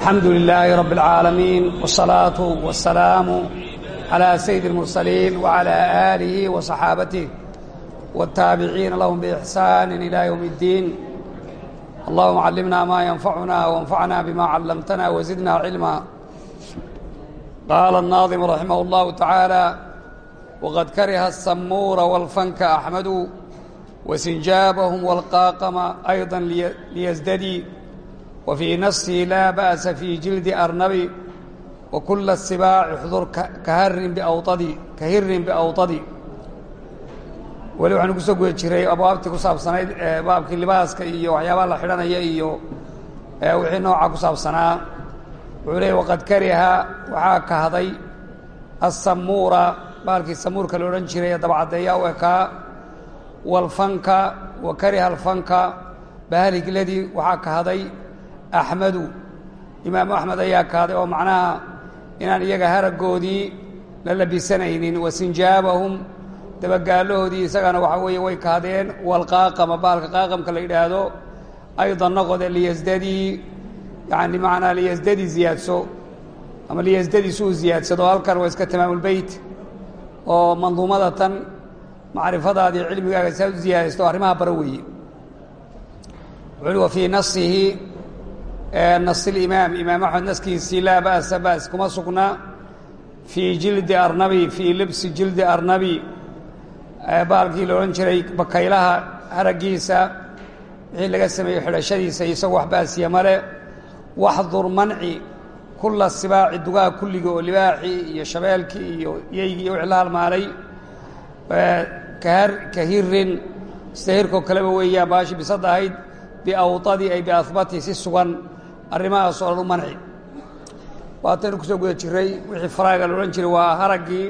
الحمد لله رب العالمين والصلاة والسلام على سيد المرسلين وعلى آله وصحابته والتابعين لهم بإحسان إلى يوم الدين اللهم علمنا ما ينفعنا وانفعنا بما علمتنا وزدنا علما قال الناظم رحمه الله تعالى وقد كره السمور والفنك أحمد وسنجابهم والقاقم أيضا ليزددي وفي نصه لا بأس في جلد أرنب وكل السباع احضر كهر بأوطدي كهر بأوطدي weli waxaanu kusoo guda jiray abwaabtii ku saabsanayd baabkii libaaska iyo waxyaabaha la xidhanaya iyo wixii nooca ku saabsanaa wuxuu leeyay waqad kariha waxaa kahday assamuura baalkii samuurka la odhan jiray ee dabcaddeeya u ekaa walfanka wa kariha alfanka bahaligladii waxaa kahday axmedu imaamu axmed ayaa kahday oo macnaha inaan iyaga haragoodii la labisanaynin wasinjaabahum dabagaalahoodii isagana waxaa weeye way kahdeen walqaaqama baalka qaaqamka la yidhaahdo aydan noqode liyasdadii yani macnaa liyasdadii ziyaadso ama liyasdadii si uu ziyaadsado halkan waa iska tamaamulbeyt oo manduumada tan macrifadaadii cilmigaaga saa u ziyaadaysto arrimaha bara weeye. Wuxuu wa fii nasihi nas ilimaam imaam axmed naskiisii laa ba'sa ba's kuma sugna fii jildi arnabi fii libsi jildi arnabi. Baalkii la odhan jiray bakaylaha haraggiisa wixii laga sameeyey xidhashadiisa isagoo wax baasiya male waxdur manci kulla sibaaci dugaha kulliga oo libaaxii iyo shabeelkii iyo yeygii iyo wixii la halmaalay kahirin istahirkoo kaleba weeyaan baashi bisad ahayd biawtadi ay biahbati si sugan arrimahaas oo dhan u manci. Waataynu ku soo guda jiray wixii faraaga la odhan jiray waa haraggii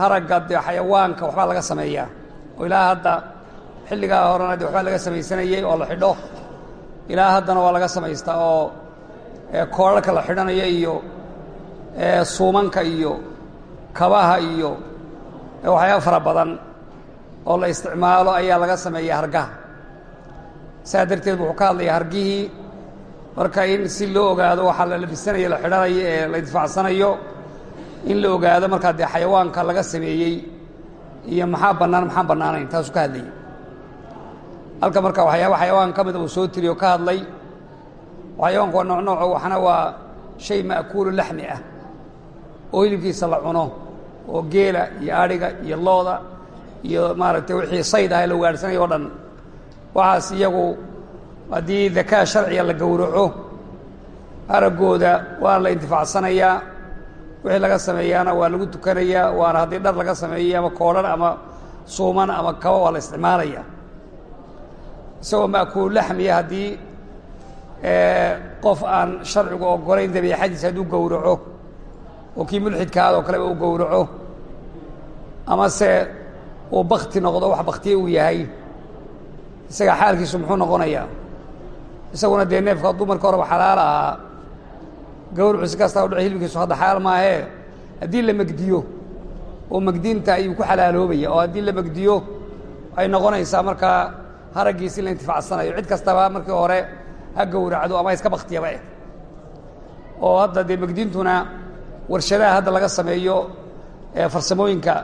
haragga dee xayawaanka waxbaa laga sameeyaa. Oo ilaa hadda xilligaa horena dee waxbaa laga samaysanayey oo la xidho ilaa haddana waa laga samaystaa oo koodharka la xidhanayo iyo suumanka iyo kabaha iyo waxyaaba fara badan oo la isticmaalo ayaa laga sameeya hargaha. Saa darteed wuxuu ka hadlaya hargihii marka in si loo ogaado waxaa la labisanayo la xidhanayo ee la intifaacsanayo in la ogaado markaa dee xayawaanka laga sameeyey iyo maxaa bannaan maxaan bannaanayn taasuu ka hadlayay halka marka waxyaaba xayawaan ka mida uu soo tiriy oo ka hadlay xayawaanku waa nooc nooco waxna waa shay ma'kuulu laxmi ah. Oo hilibkiisa la cuno oo geela iyo adhiga iyo looda iyo maaragtay wixii sayd ah ee la ugaadhsanayo o dhan. Waxaas iyagu haddii dakaa sharciga la gowraco araggooda waa la intifaacsanayaa wixii laga sameeyaana waa lagu tukanayaa waana haddii dhar laga sameeyey ama koodhan ama suuman ama kaba waa la isticmaalaya. Isagoo ma'kuulu laxmiya haddii qof aan sharcigu ogolayn dabiixadiisa hadduu gowraco oo kii mulxidkaada oo kaleba uu gowraco amase uu bakti noqdo wax baktiye uu yahay isaga xaalkiisu muxuu noqonayaa isaguna dee neefka dumarka horeba xalaal ahaa gawracu si kastaa udhace hilibkiisu hadda xalaal maahee haddii la megdiyo oo megdinta ayuu ku xalaaloobaya oo haddii la megdiyo waxay noqonaysaa markaa haraggiisi la intifaacsanayo cid kastaba markii hore ha gowracdo ama iska baktiyaba eh. Oo hadda dee megdintuna warshadaha hadda laga sameeyo farsamooyinka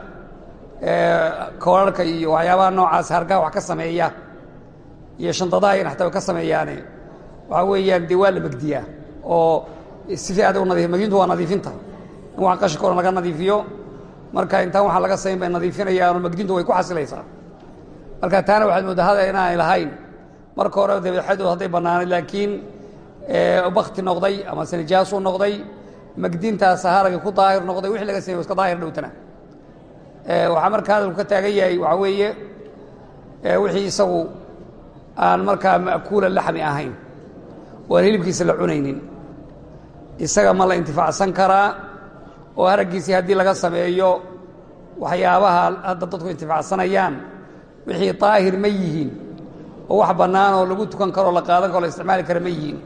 koorarka iyo waxyaabaha noocaas hargaha wax ka sameeya iyo shandadaha in xataa ka sameeyaane waxaa weeyaan dee waa la megdiyaa oo si fiican u nadiif megdintu waa nadiifinta in wax qashinka oran laga nadiifiyo. Marka intaan waxaa laga samayn bay nadiifinayaanoo megdintu way ku xasilaysaa. Marka taana waxaad mooddaa hada inaanay lahayn marka hore dabeexadooda hadday bannaanayd laakiin bakti noqday ama sanijaasuu noqday megdintaasa haragii ku daahir noqday wixii laga samey iska daahir dhowtana. Waxaa marka hadalku ka taagan yahay waxaa weeye wixii isagu aan markaa ma'kuula laxmi ahayn oo aan hilibkiisa la cunaynin. Isaga ma la intifaacsan karaa oo haraggiisii haddii laga sameeyo waxyaabaha hadda dadku intifaacsanayaan wixii daahir ma yihiin oo wax bannaan oo lagu tukan karo o la qaadan karo o la isticmaali kara ma yihiin.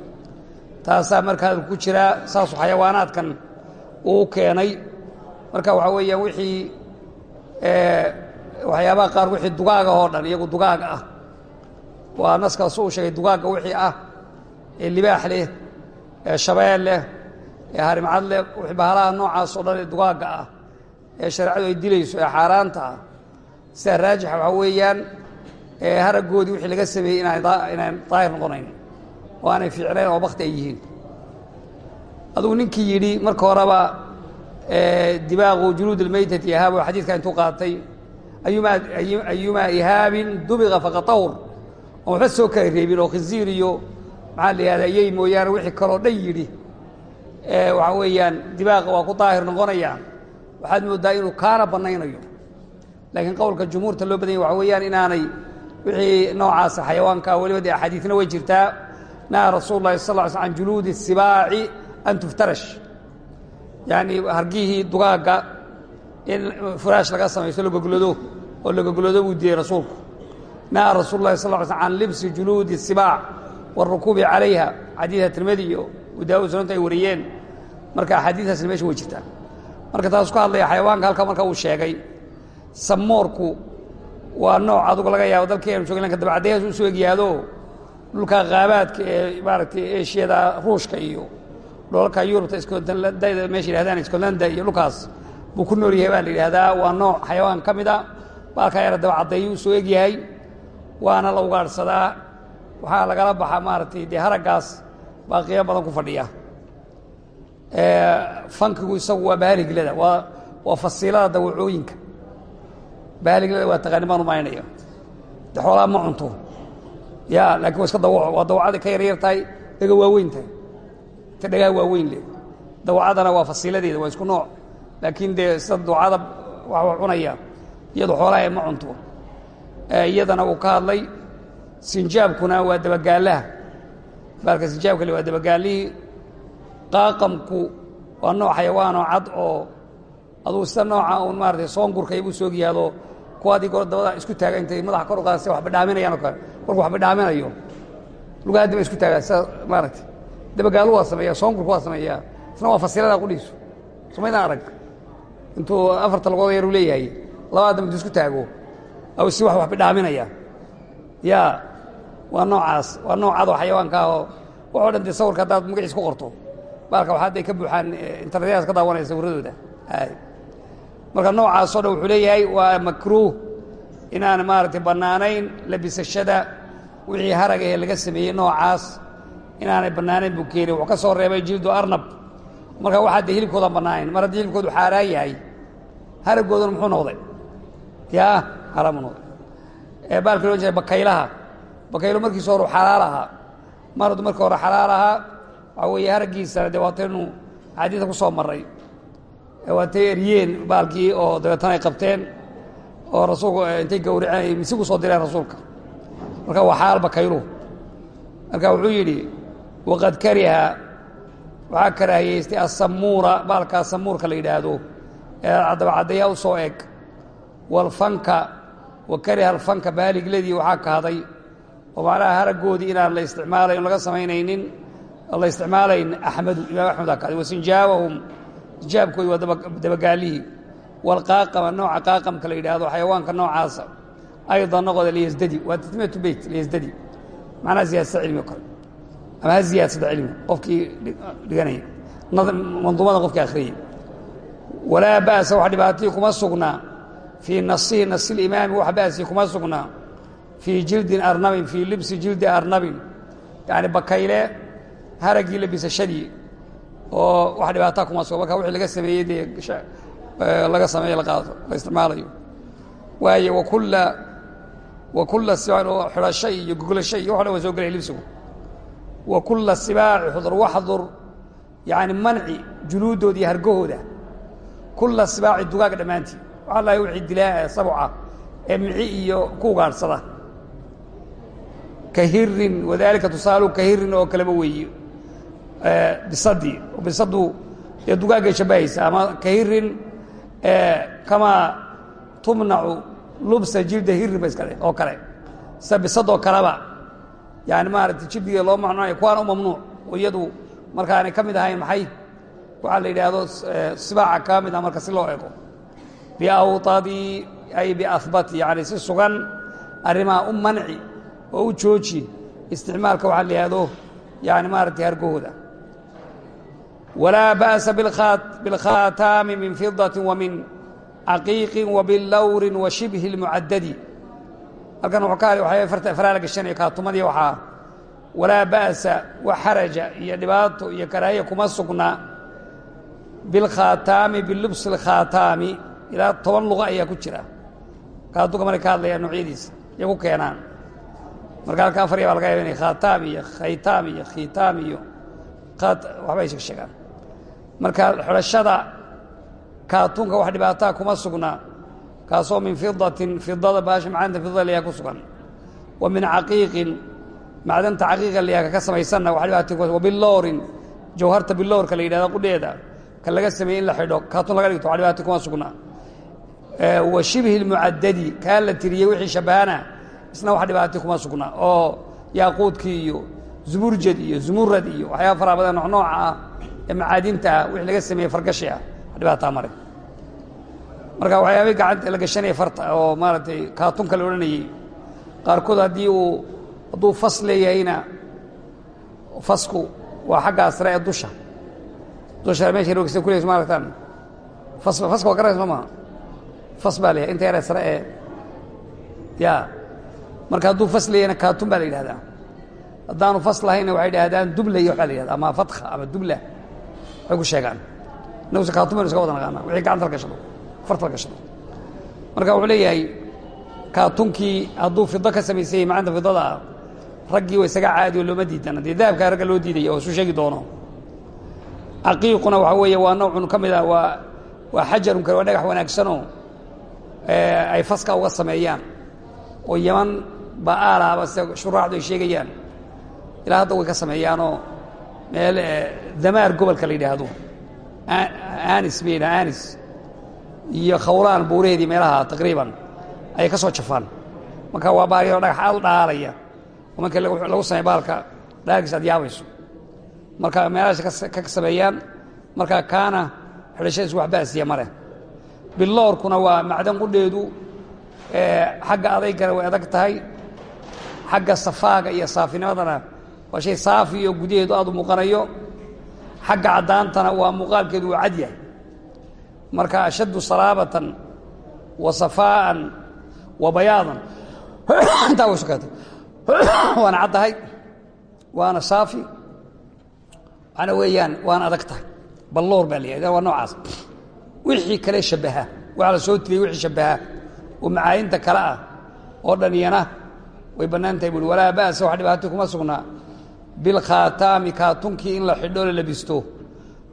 Taasaa marka hadalku ku jiraa saasuu xayawaanaadkan uu keenay. Marka waxaa weeyaan wixii waxyaabaha qaar wixii dugaaga oo dhan iyagu dugaaga ah. Waa naskaas uu sheegay dugaagga wixii ah ee libaax leh ee shabeel leh ee harimcad leh bahalaha noocaas oo dhan ee dugaagga ah ee shareecadu ay dilayso ee xaaraanta ah. Sida raajixa waxaa weeyaan haraggoodii wixii laga sameeyey inaan daahir noqonayn oo aanay fiicnayn oo bakti ay yihiin. Adugu ninkii yidhi marka horeba dibaaqu juluud almaytati ihaab oo xadiidka intuu qaatay ayumaa ihaabin dubiqa faqad tahur oon waxba soo kala reebin oo khinsiir iyo maxaa la yihahda yey mooyaane wixii kaloo dhan yidhi. Waxaa weeyaan dibaaqa waa ku daahir noqonayaan waxaad mooddaa inuu kaana bannaynayo. Laakiin qowlka jumhuurta loo badanya waxa weeyaan inaanay wixii noocaasa xayawaanka weliba dee axaadiidna way jirtaa. Naha rasuulu sal ly sl an juluudi sibaaci an tuftarash. Yacni hargihii dugaagga in furaash laga samaysto la goglado oo la goglado buu diiyey rasuulku. Naha rasuulu sal ly sl can libsi juluudi sibaac wاrukuubi calayha. Xadiida tirmidi iyo daawud sunanta ay wariyeen. Marka axaadiistaasna meesha way jirtaa marka taas ku hadlaya xayawaanka halka marka uu sheegay samoorku waa nooc adugu laga yaabo dalkeenu jogn lanka dabacadayaas u soo egyaado dhulka qaabaadka ee maaragtay eshiyada ruushka iyo dholalka yurubta scotland meesha yihahdaan scotland iyo dhulkaas buu ku nool yahay baa la yidhahdaa waa nooc xayawaan ka mid a baalkaa yara dabacaddeeyu soo egyahay waana la ugaadhsadaa waxaa lagala baxaa maaragtay dee haraggaas baa qiimo badan ku fadhiya. Fankigu isagu waa baaliglada waa waa fasiilada dawacooyinka. Baaliglada waa taqaani baan umaynaya de xoolaa ma cunto. Ya laakin waa iska dawaco waa dawacada ka yaryar tahay dhaga waaweyn tahay. Ta dhagaa waaweyn le. Dawacadana waa fasiiladeeda waa isku nooc. Laakiin dee sida dawacada wax cunaya iyadu xoolaha ma cunto. Iyadana uu ka hadlay sinjaabkuna waa dabagaalaha baalka sinjaabka le waa dabagaalihii qaaqamku waa nooc xayawaanoo cad oo adugu sida nooca uun maaratay soongurkay buu soogyaado kuwa adii goor dabada isku taaga intay madaxa kor u qaadase waxba dhaaminayaan oo kale. Marku waxba dhaaminayo lugaha daba isku taagaa sida maaragtay. Dabagaalu waa sameeya soongurku waa sameeyaa. Isna waa fasiilada qudhiisu somaydaan arag. Intuu afarta lagood yar u leeyahay labada damba intu isku taago aw si wax waxba dhaaminaya. Ya waa noocaas waa noocadoo xayawaanka ahoo waxoo dhan dee sawirka haddaad magaciis ku qorto. Baalka waxaad ay ka buuxaan internetyadaas ka daawanaya sawirradooda. Marka noocaasoo dhan wuxuu leeyahay waa makruuh inaan maaragtay bannaanayn labisashada wixii harag ee laga sameeyey noocaas inaanay bannaanayn buu keeni wuxuu ka soo reebay jildu arnab. Marka waxaa dee hilibkoodan bannaanayn mar haddii hilibkoodu xaaraan yahay haraggooduna muxuu noqday? Yaa xaaraan buu noqday. Baalka loo jeeda bakaylaha bakaylo markiisa hore xalaal ahaa mar hadduu markii hore xalaal ahaa waxaa weeye haraggiisana dee waataynu xadiidka ku soo marray. Waatay eryeen baalkii oo dabeetana ay qabteen oo rasuulku intay gawraceen misigu soo direen rasuulka. Marka waa xalaal bakaylu. Marka wuxuu yidhi waqad kariha. Waxaa karaahiyeystay asamuura baalkaa samuurka la yidhaahdo ee dabacaddayaa u soo eg walfanka wa kariha alfanka baaligladii waxaa kahday oo macnaha haraggoodii inaan la isticmaalayn laga samaynaynin la isticmaalayn axmedu imaam axmed aa kahday wasinjaabahum sinjaabkoodi waa dabagaalihii. Walqaaqama nooca qaaqamka la yidhaahdo xayawaanka noocaasa aydan noqoda liysdadi waa tatmiyatu beyt liysdadi macnaha ziyaadsada cilmi o kale ama ha ziyaadsada cilmi qofkii dhiganaya manduumada qofkii akhriyay walaa ba'sa wax dhibaatihii kuma sugnaa fii nasihi nasi limaami wax ba'sii kuma sugnaa fii jildin arnabin fii libsi jildi arnabin. Yacni bakayle haraggii labisashadii oo wax dhibaataa kuma sugo marka wixii laga sameeyey dee laga sameeye la qaato la isticmaalayo. Waayo wakulla wakulla sibaac oo xidhasho iyo goglasho iyo wax dhan waa soo gelaya libsigu. Wa kulla sibaaci xudur waxdur yacni manci juluuddooda iyo hargahooda. Kulla sibaaci dugaag dhammaantii. Waxaa lahay wixii dilaa sabuca ee mici iyo ku ugaadhsada ka hirin wadaalika tusaalu ka hirin oo kaleba weeye bisadii bisadu dee dugaagay shabbahaysa ama ka hirin kamaa tumnacu lubsa jilda hirin ba iska oo kale. Sida bisadoo kaleba yani maaragtay jildiga loo macnoonayo kuwaana u mamnuuc. Oo iyadu markaanay ka mid ahayn maxay? Waxaa la yidhaahdo sibaaca ka mid ah marka si loo ego biawtadii ay biahbati yani si sugan arrimaha u manci oo u jooji isticmaalka waxaa la yidhaahdo yani maaragtay hargahooda. Walaa ba'sa bilkhaataami min fidati wa min caqiiqin wa bilawrin wa shibhi اlmucadadi halkan faraa la gashanaya kaatumadii waxaa. Walaa ba'sa wax xaraja iyo dhibaato iyo karaahiya kuma sugna. Bilkhaataami bilubsi اlkhaataami ilaa toban luqa ayaa ku jira. Kaatunka markay ka hadlayaan noocyadiisa iyo keenaan marka halka afar baa laga yaaba inay khaataam iyo khaytaam iyo khiitaam iyo waxbay sheegsheegaan marka xidhashada kaatunka wax dhibaataa kuma sugna kaasoo min fidatin fidada baasha macdanta fidada layaha ku sugan. Wa min caqiiqin macdanta caqiiqa layaha ka samaysanna wax dhibaata ku wa bilowrin jawharta bilowrka la yidhahda qudheeda ka laga sameeyey in la xidho kaatun laga dhigto wax dhibaata kuma sugna. Wa shibhi lmucadadi kaa la tiriyey wixii shabbahana isna wax dhibaata kuma sugna. Oo yaaquudkii iyo zuburjad iyo zumurad iyo waxyaaba faraa badan noocnooca ah ee macaadinta ah wixii laga sameeyey fargashi ah dhibaataa mare marka waxyaabay gacanta la gashanaya farta oo maaragtay kaatunka la odhanayey qaarkood haddii uu hadduu fas leeyahayna fasku waa xaggaa sare ee dusha. Dusha meesha rogsa kuleys ma aragtaan fas faska waa garanaysa soo maha. Fas baa leeyahay inta yare sare ee ya marka hadduu fas leeyahayna kaatun baa la yidhahdaa. Haddaanu fas lahaynna waxay idhahdaan dublay waxaa la yidhahda ama fatka ama dubla. Waxay ku sheegaan. Innaguse kaatun baynu iska wada naqaana wixii gacanta la gashado farta la gashado. Marka wuxuu leeyahay kaatunkii hadduu fido ka samaysayey macanta fidada ah raggii wa isaga caadi oo looma diidana dee dahabkaa ragga loo diidaya oo isu sheegi doono. Caqiiquna waxaa weeye waa noocun ka mid ah waa waa xajarun kale waa dhagax wanaagsanoo ay faska uga sameeyaan. Oo yaman ba aalaaba sida shuraaxdu ay sheegayaan. Ilaa hadda way ka sameeyaanoo meel damaar gobolka la yidhaahdo. Anis bayna anis iyo khawlaan buuraheedii meelaha taqriiban ayay ka soo jafaan. Marka waa baariyao dhagax aad dhaalaya. Oo marka lagu sameey baalka dhaalkiis aad yaabayso marka meelahaas ka sameeyaan marka kaana xidhashadiisu wax ba'siya male biloorkuna waa macdan qudheedu xagga adaygana way adag tahay xagga safaaga iyo saafinimadana waa shay saafi iyo gudaheedu aad u muuqanayo xagga caddaantana waa muuqaalkeedu waa cad yahay. Marka ashaddu salaabatan wa safaa'an wa bayaadan. Intaa way sukaatay waana caddahay waana saafi waxaana weeyaan waana adag tahay. Balloor baa la yihahda waa noocaas. Wixii kale shabbaha. Waxaa la soo tiriyey wixii shabbaha. Oo macaayinta kale ah oo dhaniyana way bannaan tahay buuri walaa ba'sa wax dhibaato kuma sugnaa bilkhaataami kaatunkii in la xidho la labisto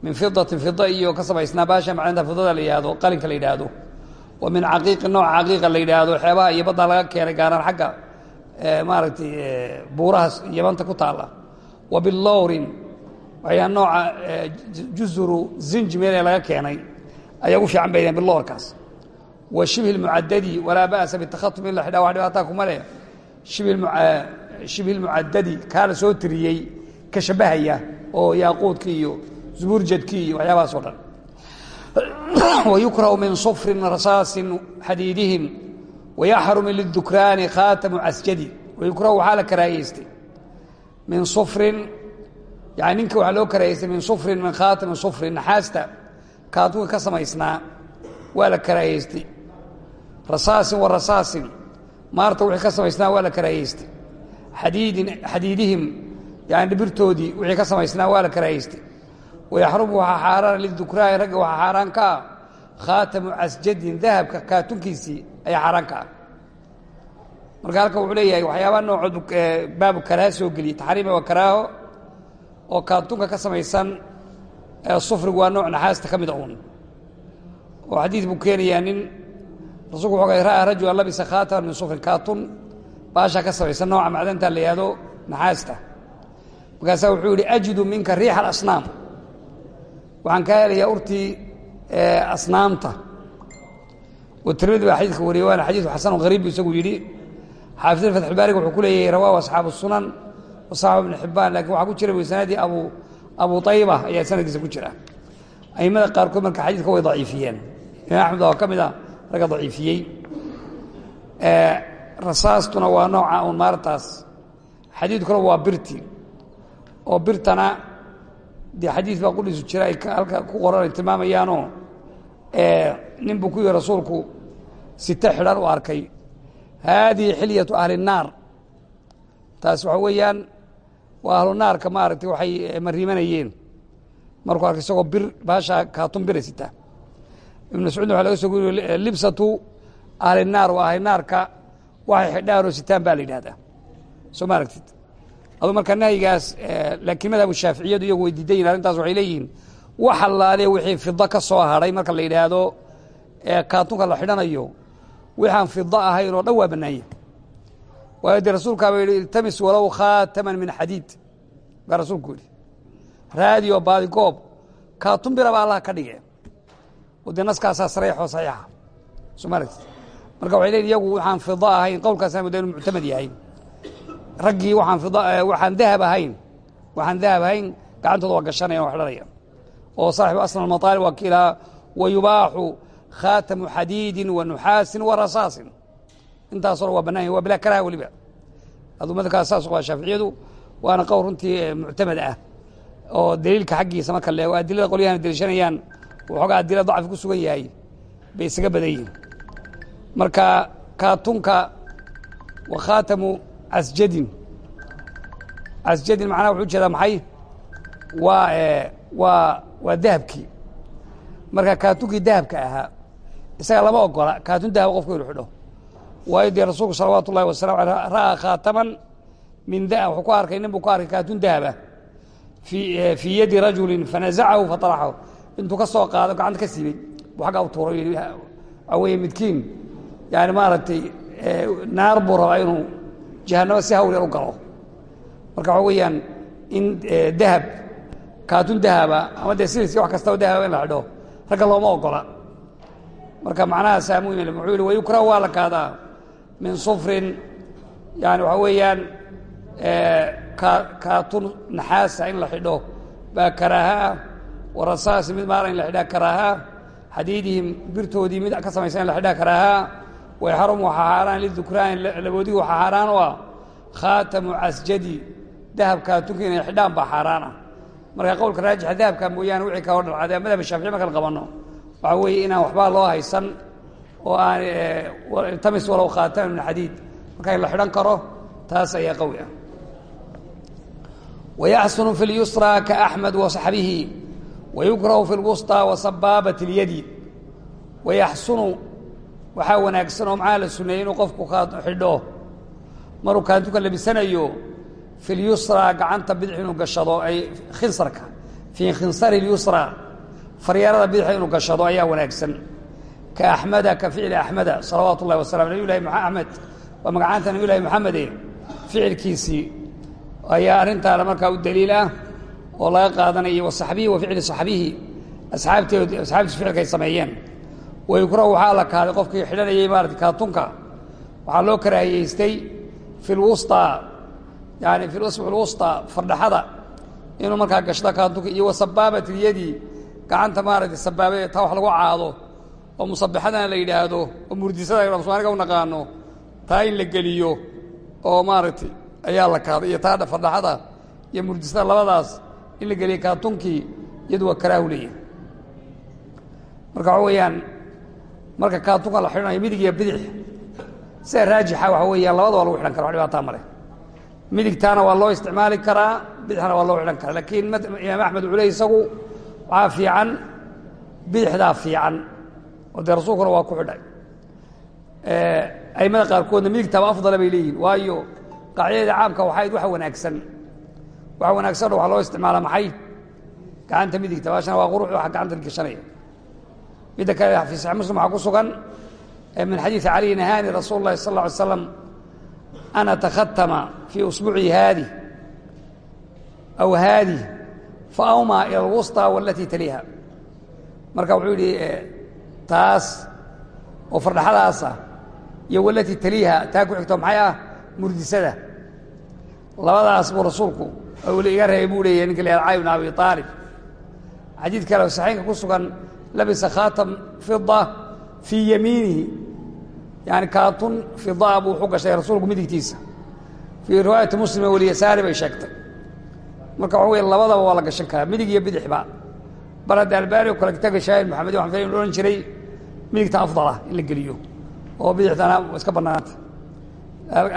min fidatin fida iyo ka samaysnaa baasha macdanta fidada la yidhaahdo qalinka la yidhaahdo. Wa min caqiiqi nooca caqiiqa la yidhaahdo xeebaha iyo baddaa laga keenay gaaraan xagga maaragtay buuraha yamanta ku taalla. Wa bilowrin waxyaa nooca jusuru zinji meel ee laga keenay ayaa ugu fiican bay biloorkaas wa shibhi lmucadadi walaa ba'sa bitakhatum in la xidhaa wax dhibaataa kuma leh shibhi lmucadadi kaa la soo tiriyey ka shabbahaya oo yaaquudkii iyo zuburjadkii iyo waxyaabahaas dhan. Wayukrahu min sufrin rasaasin xadiidihim wayaxrumu lidukraani khaatamu casjadi. Wayukrahu waxaa la karaahiyeystay min sufrin yani ninka waxaa loo karaahiyeystay min sufrin min khaatami sufrin naxaasta kaatunka ka samaysnaa waa la karaahiyeystay rasaasin wa rasaasin maarta wixii ka samaysnaa waa la karaahiyeystay xadiidin xadiidihim yani dhibirtoodii wixii ka samaysnaa waa la karaahiyeystay wayaxrumu waxaa xaaraana lidukraani ragga waxaa xaaraan ka ah. Khaatamu casjadin dahabka kaatunkiisii ayaa xaaraan ka ah. Marka halkan wuxuu leeyahay waxyaabaa noocood baabu karaaha soo geliyey taxriima waa karaaho oo kaatunka ka samaysan sufrigu waa nooc naxaasta ka mid un oo xadiid buu keenayaa nin rasuulku wuxuu ra'a rajulan labisa khaataman min sufrin kaatun. Baasha ka samaysan nooca macdanta la yihahdo naxaasta markaasaa wuxuu yihi ajidu minka riixa alasnaam waxaan kaa helayaa urtii asnaamta. Oo tirmidi baa xadiidka wariyey waana xadiidu xasanu hariib isagu yidhi. Xaafid fatxulbaariga wuxuu ku leeyahay rawaahu asxaabu sunan wa saxabu ibn xibbaan laakiin waxaa ku jira bu sanadii abu ayba ayaa sanadkiisa ku jira. Aimada qaarkood marka xadiidka way daciifiyeen. Imaam axmed oo ka mid a ragga daciifiyey. Rasaastuna waa nooca un maartaas. Xadiidkuna waa birti. Oo birtana dee xadiid baa qudhiisu jira ay halka ku qoran ay tilmaamayaanoo nin buu ku yihi rasuulku site xidhan u arkay. Haadihi xilyatu ahli الnaar taas waxa weeyaan waa ahlu naarka maaragtay waxay mariimanayeen markuu arkay isagoo bir baashaa kaatun bira sita ibn mascuudna waxa laga soo guriy libsatu ahli الnaar waa naarka waxay xidhaanoo sitaan baa la yidhahdaa. Soo ma aragtid? Aduu markaa nahyigaas laakiin madhabu shaaficiyadu iyagu way diidan yihiin arrintaas waxay leeyihiin wax allaale wixii fido ka soo hadhay marka la yidhaahdo kaatunka la xidhanayo wixaan fido ahayn oo dhan waa bannaanya. Waayo dee rasuulkaaba yidhi iltamis walow khaataman min xadiid. Baa rasuulku yidhi raadi oo baadi goob kaatun biraba allah ka dhige dee naskaasaa sareexoo saxiixa soo ma aragtid marka waxay leeyihiin iyagu waxaan fido ahayn qowlkaasna mudda inuu muctamad yahay. Raggii waxaan fid waxaan dahab ahayn. Waxaan dahab ahayn gacantooda waa gashanaya waa xidhanaya oo saaxibu aslan almataalib waa kiilahaa wa yubaaxu khaatamu xadiidin wa nuxaasin wa rasaasin. Intaasoo waa bannaan yahy waa bilaa karaha weliba. Aduu madalkaas saas waa shaaficiyadu waana qowl runtii muctamad ah. Oo daliilka xaggiisa marka leego adilada qolyahana deliishanayaan waxoogaa adila dacfi ku sugan yahay bay isaga badan yihiin marka kaatunka wa khaatamu casjadin casjadin macnaha wuxuu u jeedaa maxay? Waa waa waa dahabkii. Marka kaatunkii dahabka ahaa isaga lama ogola kaatun dahab qofku inu xidho. Waayo dee rasuulku salawaatu ullahi wasalam aleh ra'aa khaataman min dahab wuxuu ku arkay nin buu ku arkay kaatun dahaba fii fii yadi rajulin fanazacahu faطaraxahu intuu ka soo qaado gacanta ka siibay buu xaggaa u waxaa weeye midkiin. Yani maaragtay naar buu rabaa inuu jahanamo si hawl yar u galo. Marka waxa weeyaan in dahab kaatun dahaba ama dee siliska wax kastaba dahaba in la xidho ragga looma ogola. Marka macnahaasaa muhiim wuxuu yihi wayukrahu waa la kaadaa min sufrin. Yani waxaa weeyaan kaatun naxaasa in la xidho baa karaaha ah warasaasi mid maala in la xidhaa karaaha. Xadiidihim birtoodii mid ka samaysan in la xidhaa karaaha. Wayxarum waxaa xaaraan lidukraani laboodigi waxaa xaaraan u ah khaatamu casjadi dahab kaatunka inay xidhaan baa xaaraan ah marka qowlka raajixa dahabka mooyaane wixii kaloo dhalcade madhab shaafici markaan qabanno. Waxaa weeye inaan waxbaa loo haysan oo aan iltamis walow khaataman min wayukrahu fi lwusطى wasabaabat اlyadi wayaxsunu waxaa wanaagsan oo maxaa la suneeyey inuu qofku xidho maruu kaantuka labisanayo fi lyusra gacanta bidix inuu gashado ay khinsarka fii khinsari اlyusra faryaarada bidxa inuu gashado ayaa wanaagsan ka axmeda ka ficli axmeda salawaatu ullahi wasalam nabiy lahi axmed waa magacaanta nabiy lahi maxamede ficilkiisii ayaa arrintaana markaa u daliil ah oo laga qaadanayay wa saxbihi wa ficli saxbihi. Asxaabteed asxaabtiisu ficilka ay sameeyeen. Wayukrahu waxaa la kaaday qofkii xidhanayay maarata kaatunka. Waxaa loo karaahiyaystay fi yani fi fardhaxada. Inuu markaa gashda kaatunka iyo wasabaabat ilyadi gacanta maarata sabaabadee taa wax lagu caado oo musabaxadana la yidhaahdo oo murdisada somaaliga u naqaano taa in la geliyo oo maaragtay ayaa la kaaday. Iyo taa fardhaxada iyo murdisada labadaas in la geliyo kaatunkii iyadu waa karaahu leeyahay. Marka waxa weeyaan marka kaatunka la xidhanayo midig iyo bidix sida raajixa waxa weeyaan labadaba lagu xidhan kara wax dhibaataa male midigtaana waa loo isticmaali karaa bidixna waa loo xidhan karaa. Laakiin imaam axmed wuxuu leey isagu waxaa fiican bidixdaa fiican oo dee rasuulkuna waa ku xidhay. Aimada qaarkoodna midigtaaba afdala bay leeyihiin waayo qaacidadeeda caamka waxayd waxa wanaagsan waxa wanaagsan waxaa loo isticmaala maxay? Gacanta midigta baashana waa qurux gacanta la geshanaya midda kale fi saxix muslim waxaa ku sugan min xadiidi cali nahaani rasuulu llahi sal alay slam an atakhatama fii usbuuci haadi aw haadi faawmaa ila alwusطى walatii taliiha marka wuxuu yidhi taas oo fardhaxadaasa iyo walatii taliiha taa ku xigto maxay ah? Murdisada. Labadaas buu rasuulku weli iga reebay buu la cali bn abi aalib xadiid kale oo saxiinka ku sugan labisa khaatam fida fii yamiinihi. Yani kaatun fidaa buu wuxuu gashay rasuulku midigtiisa. Fii riwaayati muslime weliyasaari bay sheegtay. Marka waxa wey labadaba waa la gashan karaa midig iyo bidixba bal hadda albaani o kale maxamed waxan filay inu odhan jiray midigta afdalah in la geliyo oo bidixdana iska bannaanaanta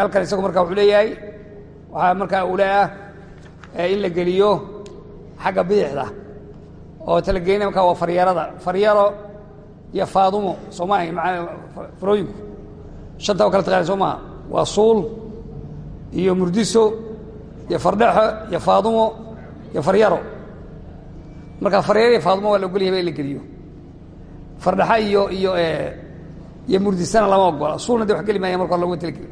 halkan isagu marka wuxuu leeyahay waxaa markaa ule ah in la geliyo xagga bidixda oo talageynaya markaa waa faryarada. Faryaro iyo faadumo soo maaha maa farooyinku. Shanta oo kale taqaana soo maaha. Waa suul iyo murdiso iyo fardhexo iyo faadumo iyo faryaro. Marka faryaro iyo faadumo waa la ogolyahay ba in la geliyo. Fardhexa iyo iyo iyo murdisana lama ogola suulna de wax geli maaya marka hore logu talageliyo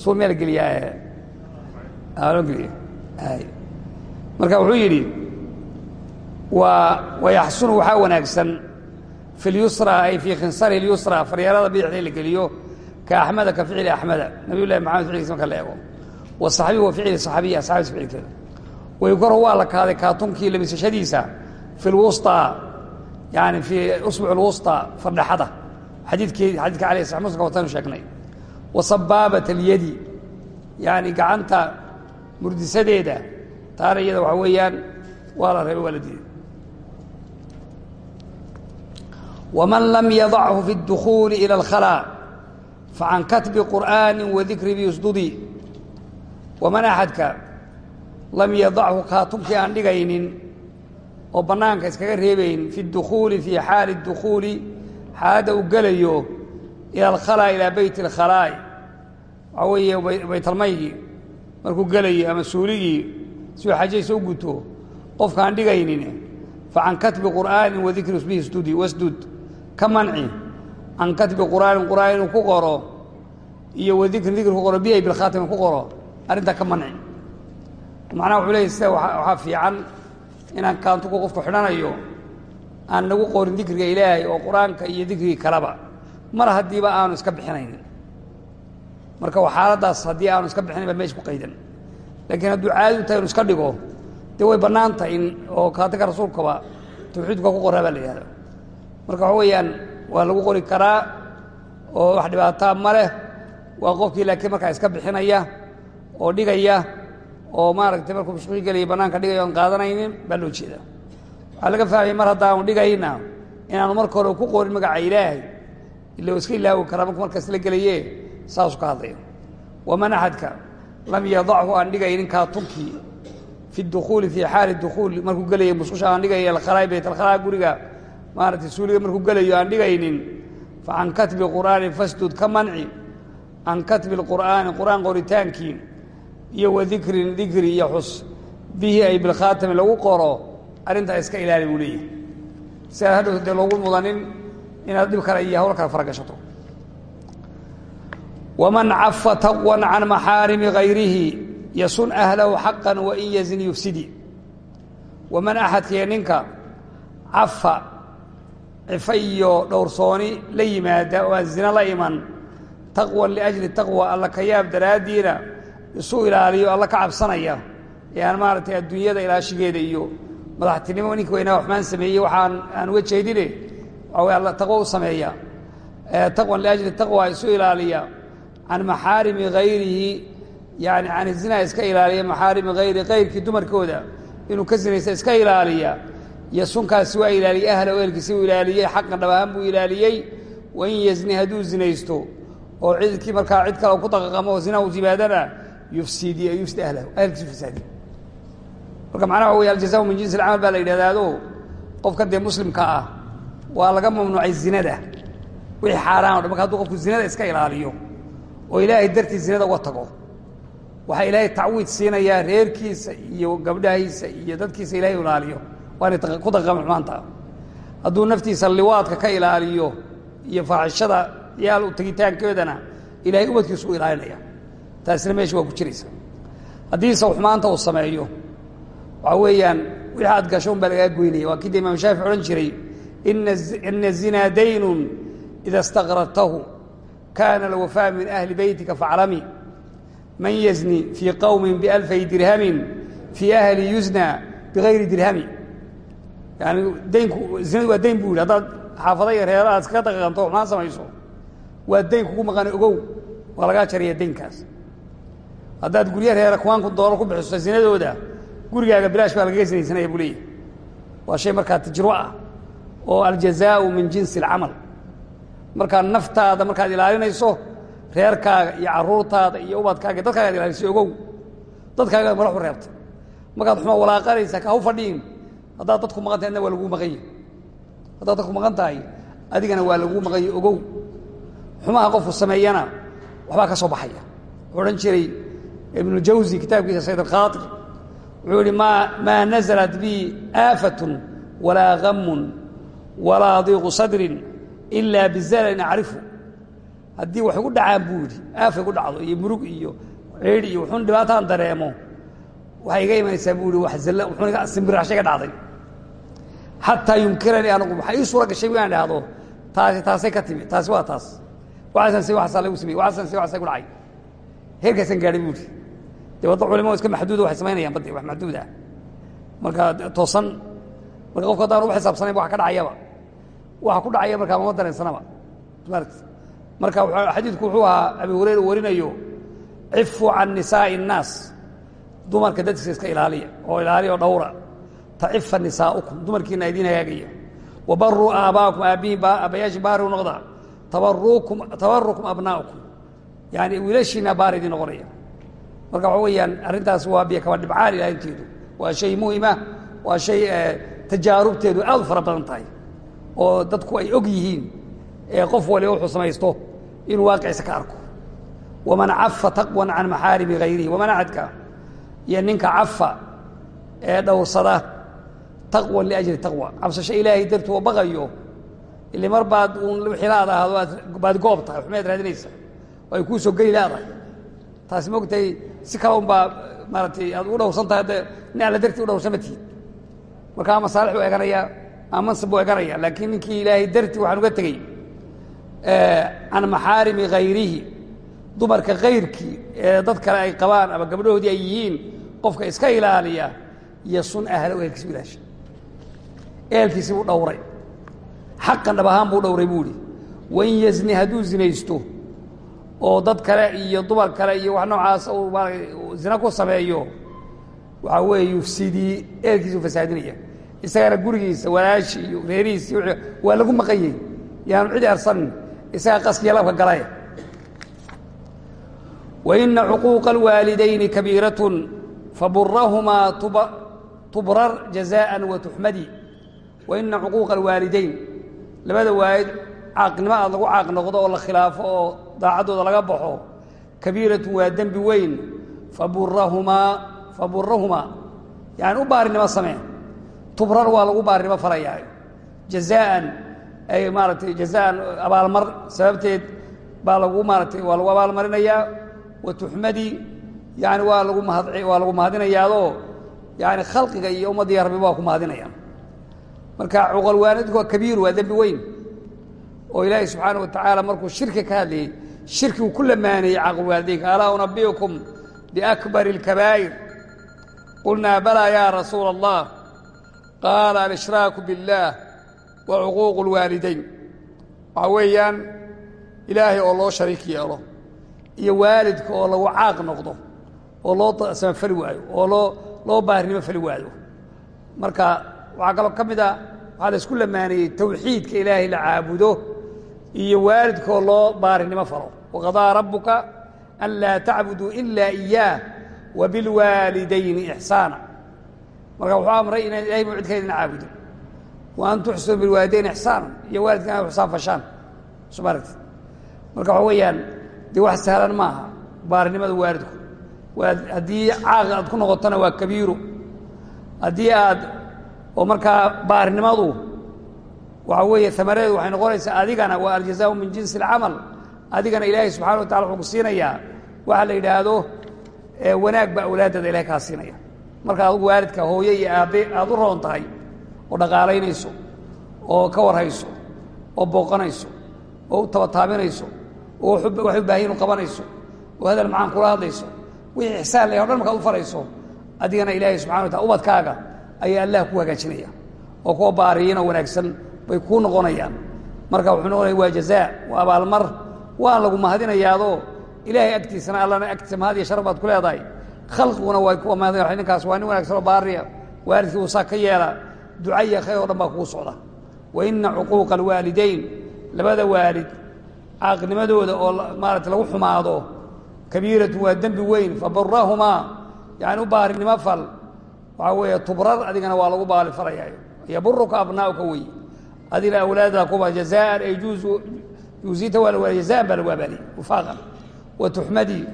suul miyaa la geliyaa loo geliya marka wuxuu yidhi wayaxsunu waxaa wanaagsan fi lyusra ay fii khinsari lyusra faryaerada bidixda in la geliyo ka axmada ka ficli axmada nabiy lahi maxamed ficligiis marka la eego. Wasaxabiy wa ficli saxaabiyi asxaabis ficilkeeda. Wayukrahu waa la kaaday kaatunkii labisashadiisa fi lwusطaa yani fii usbuc lwusطaa fardhaxada. Xadiidkeedi xadidka aleh sax muslimka wataynu sheegnay. Wasabaabata alyadi yani gacanta murdisadeeda taana iyada waxa weeyaan waa la reebay waa la diiday ومن لم يضعه في الدخول إلى الخلاء فعن كتب قرآن وذكر بيسددي ومن أحدك لم يضعه كاتمك أن لغين وبنانك اسكاك ريبين في الدخول في حال الدخول حاد وقليو إلى الخلاء إلى بيت الخلاء عوية markuu gelayey ama suuligii siuu xajaysa u guto qofkaan dhigaynin fa can katbi qur'aanin wadikri isbihi sdudi wasdud ka manci can katbi qur'aanin qur'aan ku qoro iyo wadikri dikri ku qoro biay bilkhaatima ku qoro. Arrintaa ka manci. Macnaha wuxuu leeyay sida waxaa fiican inaan kaantuku qofku xidhanayo aan nagu qorin dikriga ilaahay oo quraanka iyo dikriga kaleba mar haddiiba aanu iska bixinaynin marka xaaladdaas haddii aanu iska bixinayn baa meesha ku qaydan laakiin hadduu caadi tahay inu iska dhigo dee way bannaan tahay in oo kaatinka rasuulkaba tawxiidka ku qoraa baa la yihahda marka waxa weeyaan waa lagu qori karaa oo wax dhibaataa ma leh waa qofkii laakiin markaa iska bixinaya oo dhigaya oo maaragtay markuu mashquul gelaya bannaanka dhigaya oan qaadanaynin baa loo jeeda waxaa laga fahmaya mar haddaanu dhigayna inaanu marka hore ku qorin magaca ilaahay ila iska ilaawi karaa marku markaas la gelaye saasuu ka hadlaya. Waman axadka lam yadachu aan dhigaynin kaatunkii fi dukuuli fii xaali dukuul markuu gelaya musqusha aan dhigaya alkhalaa bayt alkhalaa guriga maaragtay suuliga markuu gelayo aan dhigaynin fa can katbi qur'aanin fasdud ka manci can katbi lqur'aani qur'aan qoritaankii iyo wa dikrin dikri iyo xus bihi ay bilkhaatami lagu qoro arrintaa iska ilaali buu leeyahay. Si hadhow dee loogu mudanin inaad dhib kale iyo hawl kale faragashato waman cafa taqwan can maxaarimi gayrihi yasun ahlahu xaqan wain yazin yufsidi waman axadkee ninka cafa cifa iyo dhowrsooni la yimaada oo aan zina la iman taqwan liajli taqwa alla ka yaab daraaddiina isu ilaaliyo alla ka cabsanaya ee aan maaragtay adduunyada ilaashigeeda iyo madaxtinimo ninka weynaa waxmaan sameeyey waxaan aan uga jeedine alla taqwo u sameeya taqwan isu ilaaliya can maxaarimi hayrihi yani can zina iska ilaaliya maxaarimi hayri kayrkii dumarkooda inuu ka sinaysa iska ilaaliya iyo waa ilaaliyey ahla ehelkiisi uu ilaaliyey xaqan dhab buu ilaaliyey wain yazni hadduu zinaysto oo cidkii markaa cid kale ku daqaqamo oo zina u yimaadana yufsidi yufsid ahlahu ahelkiisu fasaadi marka macnaha waxa wey aljaza min jinsi alcamal baa la yidhahdaado qofka dee muslimka ah waa laga mamnuucay zinada wixii xaaraan o dhan marka haduu qofku zinada iska ilaaliyo oo ilaahay dartii zinada uga tago. Waxaa ilaahay tacwiid siinayaa reerkiisa iyo gabdhahiisa iyo dadkiisa ilahay ilaaliyo waa inay ku daqaqaman xumaanta hadduu naftiisa liwaadka ka ilaaliyo iyo faaxishada yaal tegitaankeedana ilahay ubadkiisu u ilaalinaya. Taasina meesha waa ku jiraysa. Haddiise xumaanta uu sameeyo waxaa weeyaan wixii aad gasho baa lagaa goynaya. Waa kii imaam shaafici odhan jiray ina zinaa daynun ida istaqradtahu kaana lwafaa min ahli beytika faclami. Man yazni fii qowmin bialfay dirhamin fii ahli yusna bigayri dirhami. Yani daynku zinadu waa dayn bu yidhi. Haddaad xaafada iyo reera aad iskaga daqaqanto xumaan samayso. Waa dayn kugu maqana ogow. Waa lagaa jaraya daynkaas haddaad guryo reera kuwaanku doolar ku bixiso zinadooda gurigaaga bilaash baa lagaga sinaysanaya buu leeyahy waa shay markaa tajrubo ah oo aljazaau min jinsi alcamal markaa naftaada markaad ilaalinayso reerkaaga iyo carruurtaada iyo ubadkaaga dadkaaga ad ilaalisay ogow. Dadkaaga madaxu reebta markaad xuma walaaqanaysa ka haw fadhiin haddaad dadku maqan tahay waa laguu maqan yahy haddaad dadku maqan tahay adigana waa laguu maqan yahy ogow. Xumaha qofku sameeyana waxbaa ka soo baxaya. Wuxuu odhan jiray ibnujawsi kitaabkiisa sayd alkhaatir wuxuu yihi maa maa naزlat bi aafatun walaa gamun walaa diiqu sadrin ilaa bizalalin acrifu. Haddii wax igu dhacaan buu yidhi aafay gu dhacdo iyo murug iyo ceedhi iyo wuxuun dhibaataan dareemo waxay iga imanaysaa buu wax zall wuxuuniga simbirashay ga dhacday. Xataa yunkiranii anigu waxaa ii suura gashay inaan dhahdo taasi taasay ka timi taasi waa taas. Waxaasan si waxaasaa lagu sameyey waxaasan si waxaasaa gu dhacay. Heerkaasaan gaadhay buu yidhi. Dee iska maxduuda waxay samaynayaan badde wax maxduud ah. Marka toosan. Marka qofka haddaan uba xisaabsanayn wax ka dhacayaba waxa ku dhacaya markaa mama dareensanaba. Marka xadiidku wuxuu ahaa abi hurayra warinayo cifu can nisaa'i الnaas dumarka dadkiisa iska ilaaliya oo ilaaliya oo dhowra. Tacifa nisaa'ukum dumarkiina idiin hagaagaya. Wabaruu aaba'akum aabbihiin aabbayaashii baari u noqda tabarukum abnaa'ukum yani wiilashiina baari idiin noqonaya. Marka waxa weeyaan arrintaas waa biyo kaba dhibcaan ilaahinteedu waa shay muhima waa shay tajaarubteedu aad u fara badan tahay oo dadku ay og yihiin qof waliba wuxuu samaysto inuu waaqiciisa ka arko. Waman cafa taqwan can maxaarimi hayrihi waman axadka iyo ninka cafa ee dhowrsada taqwan liajli taqwa. Cabsasho ilaahay dartuu baqayo ili mar baad uun wixii la baad goob xumeed raadinaysa ay kuu soo geli laadahay. Taasi mogtahay si kale un baa maaratay aad u dhowrsan tahay hadde nin alla dartii u dhowrsan ma tihid. Marka ama saalix buu eganaya laakiin ninkii ilaahay dartii waxaan uga tegey can maxaarimi hayrihi dumarka kayrkii ee dad kale ay qabaan ama gabdhahoodii ay yihiin qofka iska ilaaliya iyo sun ahlo ehelkiisi u ilaasha ehelkiisii buu dhowray. Xaqan dhab ahaan buu dhowray buu ihi wain yazni hadduu zinaysto oo dad kale iyo dumar kale iyo wax noocaas zina ku sameeyo waxaa weeye yufsidii ehelkiisi u fasaadinaya isagana gurigiisa walaashi iyo reerihiisi waa lagu maqan yahy yaanu cid ersanin isagaa qaskiya labka galay. Waina cuquuqa alwaalidayni kabiiratun faburahumaa tubrar jazaan wa tuxmadi waina cuquuqa alwaalidayn labada waalid caaqnimo aad lagu caaq noqdo oo la khilaafo oo daacaddooda laga baxo kabiiratun waa dembi weyn. Faburahumaa yani u baarinimo samee tubrar waa lagu baarinimo falayaa. Jazaan ay maaratay jazaan abaalmar sababteed baa lagu maaratay waa lagu abaalmarinayaa. Wa tuxmadi yani waa lagu mahad waa lagu mahadinayaadoo yani khalqiga iyo ummaddiiya rabbiba waa ku mahadinayaan marka cuqalwaanidku waa kabiir waa dembi weyn. Oo ilaahay subxaana wa tacaala markuu shirki ka hadlayey shirkigu ku lamaaneeyey caqlwaalidaynka alaa unabiukum biakbari اlkabaa'ir qulnaa balaa ya rasuula allah qaala alshraaku biاllah wa cuquuqu اlwaalidayn waxaa weeyaan ilaahay oo loo shariik yeelo iyo waalidka oo lagu caaq noqdo oo loo samafali waayo oo loo loo baarinimo fali waayo. Marka waxaa kaloo ka mid a waxaa la isku lamaaneeyey tawxiidka ilaahay la caabudo iyo waalidkaoo loo baarinimo falo. Waqadaa rabbuka an laa tacbuduu ila iyaah wa bilwaalidayni ixsaana marka wuxuu amray inaan ilahay bu cid kale idin caabudo. Wa an tuxsinu bilwaalidayn ixsaana iyo waalidka inad xusaan fashaan. Soo ma aragti marka waxa weeyaan dee wax sahlan maaha baarinimada waalidku. Waa haddii caaq aad ku noqotona waa kabiiru. Haddii aad oo markaa baarinimadu waxa weeye amareedu waxay noqonaysaa adigana waa aljazaau min jinsi اlcamal adigana ilaahay subxana wa tacala wuxuu ku siinayaa waxa la yidhaahdo wanaag baa awlaadada ilahay kaa siinaya marka adugu waalidka hooye iyo aabbe aad u roon tahay oo dhaqaalaynayso oo ka warhayso oo booqanayso oo u tabataaminayso oo waxay u baahiyin u qabanayso oo hadal macaan kula hadlayso wixii ixsaan leh o dhan markaad u farayso adigana ilaahay subxana wa tacala ubadkaaga ayaa allah ku hagaajinaya oo kuwa baariyiinoo wanaagsan bay kuu noqonayaan. Marka wuxuu noqonaya waa jazaa waa abaalmar waan lagu mahadinayaadoo ilaahay agtiisana allana agtiisa mahad iyo sharaf baad ku leedahay khalqiguna way ku ammaanay ninkaas waa nin wanagsan oo baariya. Waalidkii uu saa ka yeela ducaya khayr oo dhan baa kugu socda. Wa ina cuquuqa alwaalidayn labada waalid caaqnimadooda oo maarata lagu xumaado kabiiratu waa dembi weyn fabarahumaa yani u baarinimo fal. Waxaa weeye tubrar adigana waa lagu baali falayaa yaburuka abnaauka wey adina awlaada kuba jazaan ay juusita waa jazaan baa lagu abaaliye wifaaqan wa tuxmadi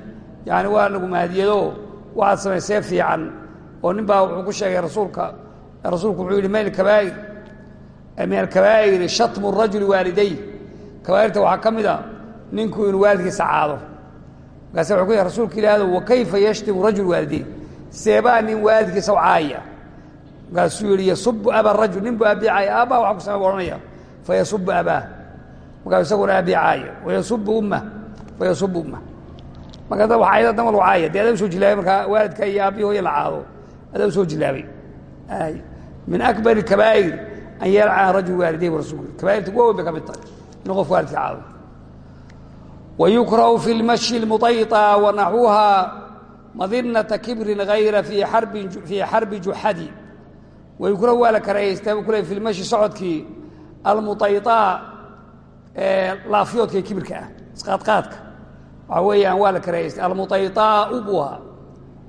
yani waa lagu mahadiyado waxaad samaysee fiican oo nin baa wuxuu ku sheegay rasuulka rasuulku wuxuu yidhi min alkabaa'ir min alkabaa'iri shatmu rajuli waaliday kabaairta waxaa ka mid a ninku inuu waalidkiisa caado. Markaase wuxuu ku yih rasuulka ilaahdo wa yashtimu rajul waalidayn seebaa nin waalidkiisa u caaya. Markaasuu yidhi yasubu aba rajul. Nin buu aabii caaya aabbaa ku samey bu odhanaya fayasubu abaah isaguna aabii caaya wayasubu ummah ummah marka da waa ayada dama lagu caaya dee adaa usoo jilaabay markaa waalidka iyo aabbihi hooya la caado adaa usoo jilaabay min akbar اkabaa'ir an yalcana rajul waalidayh rasul kabaairta kuwa weyn bay ka mid tahay in qof waalidka caado wayukrahu fi اlmashi اlmuطayطa wanaxwuha madinata kibrin hayra fii xarbi juxadi wayukrahu waa la karahaystaa bu kule fi lmashi socodkii almuطayطa laafyoodka kibirka ah isqaadqaadka waxaa weeyaan waa la karaahaystay almuayطaau buu ahaa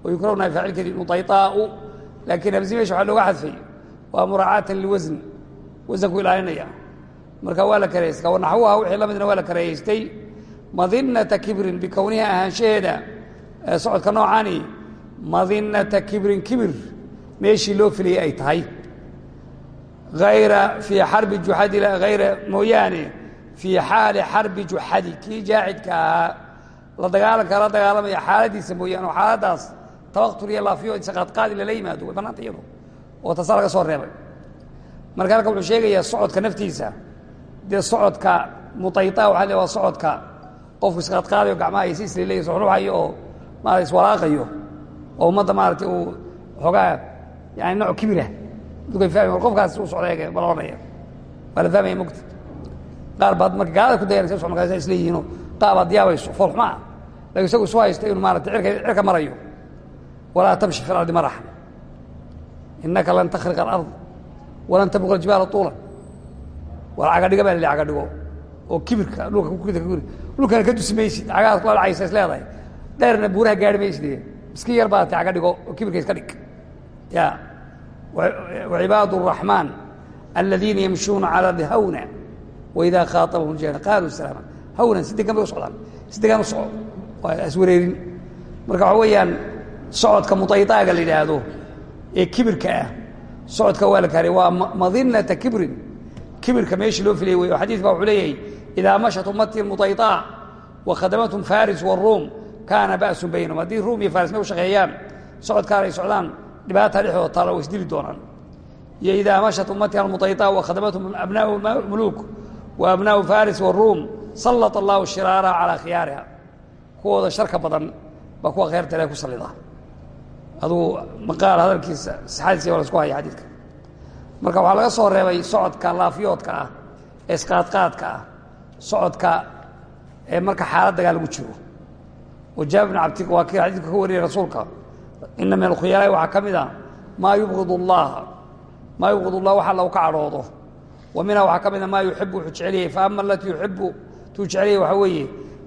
wayukrahna faacilkeedi muayطaau laakiin hamsi meesha waxaa looga xadfay waa muraacaatan liwasn wasanku ilaalinaya. Marka waa la karahaystay kawanaxwuha ah, wixii la midna waa la karaahaystay madinata kibrin bikownihi ahaanshaheeda socodka noocani madinata kibrin kibir. Meeshii loo filayay ay tahay. Ayra fii xarbi juxadi hayra mooyaane fii xaali xarbi juxadi kii jaacidka ahaa la dagaalanka la dagaalamaya xaaladiisa mooyaane oo xaaladaas tabaktur iyo laafiyo isaqaadqaadi lala yimaado way bannaanta iyadu. Oo tasa laga soo reebay. Marka halka wuxuu sheegayaa socodka naftiisa. Dee socodka muayta waa le waa socodka qofku isqaadqaadayo gacmaha iyo si islileyo soxruxayo oo maarata iswalaaqayo oo ummadda maaragtay uu xoogaa yani nooc kibirah dukay fahmi qofkaas u socda bala odhanaya waa la fahmaya mogta qaar baad marka gaalada ku dayanaysa markaasa isleeyihiinoo qaar baad yaabayso foolxumaa lakin isagu isu haysta inuu maarata irka cirka marayo walaa tamshi fi lardi maraxa inaka lan takhriqa alard walan tabluqa aljibaala tuulan war cagadhiga baa la leey cagadhigo oo kibirka dhulka kuri dhulkana ka dusi maysid cagahaad kula dhacaysa is leedahay dheerna buuraha gaari maysid miskiin yar baa ta cagadhigo oo kibirka iska dhig ya وعباad الرحمن الذيina يمشhuuna عalى الأرضi hwنا وإida khaaطبهم jاهل qaalوا سلاaما hwnan si degan bay u socdaan si degan u soco waa iswareerin marka waxa weeyaan socodka mudaydaaga la yidhaahdo ee kibirka ah socodka waa la kaariya waa madinata kibrin kibirka meeshii loo filaya wey oo xadiid baa wuxuu leeyahay idaa mashat ummati mudaydaa wa khadamatum faris waruum kaana ba'sun baynahum. Haddii ruum iyo faris may u shaqeeyaan socodkaan ay socdaan dhibaata dhexdooda taala way isdili doonaan. Iyo idaa mashat ummati almudaydaa wa khadamatum abnaau muluuk wa abnaau faris waruum sallata allahu shiraara calaa khiyaariha kuwooda sharka badan baa kuwa kheyrta ilahay ku sallida. Aduu maqaal hadalkiisa saxadiisa waa isku haya xadiidka. Marka waxaa laga soo reebay socodka laafyoodka ah ee isqaadqaadka ah socodka ee marka xaalad dagaal lagu jiro. Oo jaabir bn cabdi waa kii xadiidku ka wariyay rasuulka ina min alkhuyalaa'i waxaa ka mid a maa yubgid اllaha maa yubgid اllah wax alla u ka cadhoodo. Wa minha waxaa ka mid a maa yuxibu wuxuu jecelyahay faama alatii yuxibu tuu jecelyahay waxaa weeye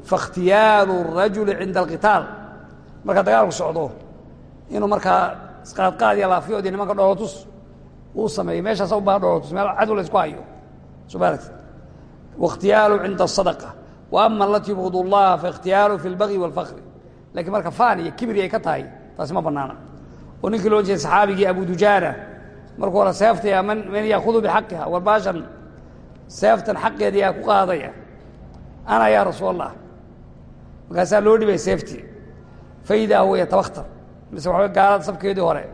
fakhtiyaaru الrajuli cinda alqitaal marka dagaalku socdo inuu markaa isqaadqaad iyo laafiyood iyo nimanka dhoolotus uu sameeyo meeshaasa u bahan dhoolotus meel cadow la isku hayo soo ma aragti wakhtiyaaru cinda الsadqa wa ama alatii yubgid اllaha faikhtiyaaru fi اlbagyi wاlfakri lakiin marka faan iyo kibri ay ka tahay taasi ma banaana oo ninkii loo jeeday saxaabigii abu dujaana markuu hore seeftaya man man yaakudu bixaqiha war baashan seeftan xaqeeda yaa ku qaadaya ana yaa rasuul allah markaasaa loo dhibay seeftii faidaa huwa yatabaktar mise waxaa gaalada safkeedii hore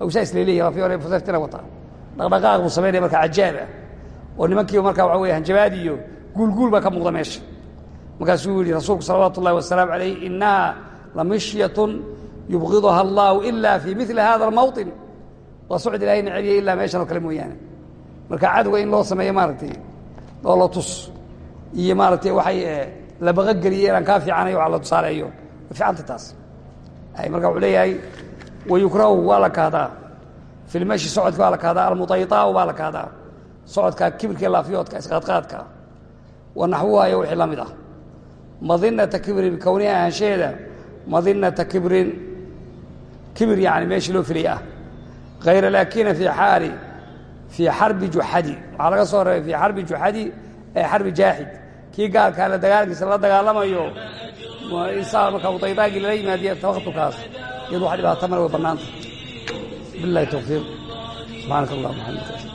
awsaa isleeleeyahi rafi hore seeftina wataa dhaqdhaqaaq buu samaynaya marka cajaab ah. Oo nimankiiba markaa waxa weeye hanjabaad iyo guulguul baa ka muuqda meesha. Markaasuu yihi rasuulku salawaatu ullahi wasalaamu calayh inaha lamishyatun yubgiduha allahu ila fii mili hada almawطin waa ilahay na celiya ilaa meeshan oo kale mooyaane. Marka cadowga in loo sameeyo maaragtay oo la tus iyo maaragtay waxay la baqogeliye inaan kaa fiicanayo waa la tusaaleeyo. Way fiicanta taas? Marka wuxuu leeyahay wayukrahu waa la kahdaa filmashi socodka waa la kahdaa almutayطaau baa la kahdaa socodka kibirka laafiyoodka isqaadqaadka. Wa naxwuha iyo wixii la mid ah. Madinata kibrin kowniha ahaanshaheeda madinata kibrin kibir yani meeshii loo filay ah hayra laakina fii xaali fii xarbi juxadi waxaa laga soo reebay fii xarbi juxadi ee xarbi jaaxid kii gaalkaa la dagaalkiisa la dagaalamayo mutaydaagii lala yimaadiya tawaqtukaas iyadu wax dhibaata male way billahi tawfiiq. Subxaanaka allah maxamdika